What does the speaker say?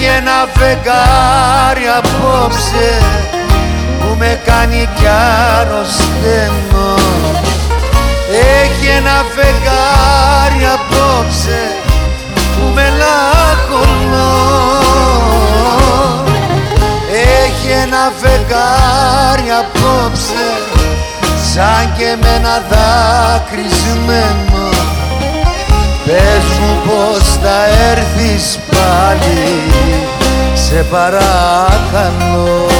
Έχει ένα φεγγάρι απόψε που με κάνει κι αρρωσταίνω. Έχει ένα φεγγάρι απόψε που με λάχωνω Έχει ένα φεγγάρι απόψε σαν και με ένα δάκρυσμένο Πες μου πως θα έρθεις πάλι σε παρακαλώ